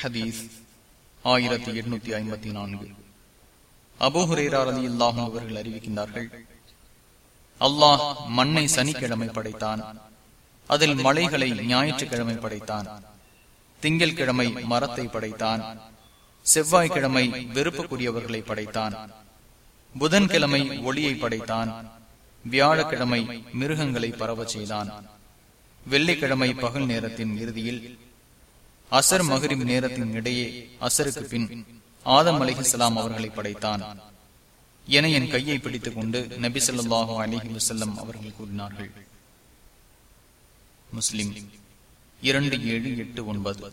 ஹதீஸ் ஆயிரத்தி எட்நூத்தி ஐம்பத்தி நான்கு. அபோஹுரேரா இல்லாமல் அவர்கள் அறிவிக்கின்றார்கள் அல்லாஹ் மண்ணை சனிக்கிழமை படைத்தான் அதில் மலைகளை ஞாயிற்றுக்கிழமை படைத்தான் திங்கள் கிழமை மரத்தை படைத்தான் செவ்வாய்க்கிழமை வெறுப்புக்குரியவர்களை படைத்தான் புதன்கிழமை ஒளியை படைத்தான் வியாழக்கிழமை மிருகங்களை பரவச் செய்தான் வெள்ளிக்கிழமை பகல் நேரத்தின் இறுதியில் அசர் மகரிம் நேரத்தின் இடையே அசருக்கு பின் ஆதம் அலிஹலாம் அவர்களை படைத்தான். என என் கையை பிடித்துக் கொண்டு நபி சொல்லாஹு அலிஹி வசல்லம் அவர்கள் கூறினார்கள். முஸ்லிம் இரண்டு ஏழு எட்டு ஒன்பது.